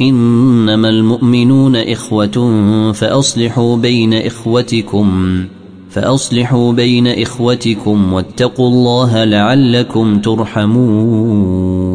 إنما المؤمنون إخوة فأصلحوا بين إخوتكم فأصلحوا بين إخوتكم واتقوا الله لعلكم ترحمون.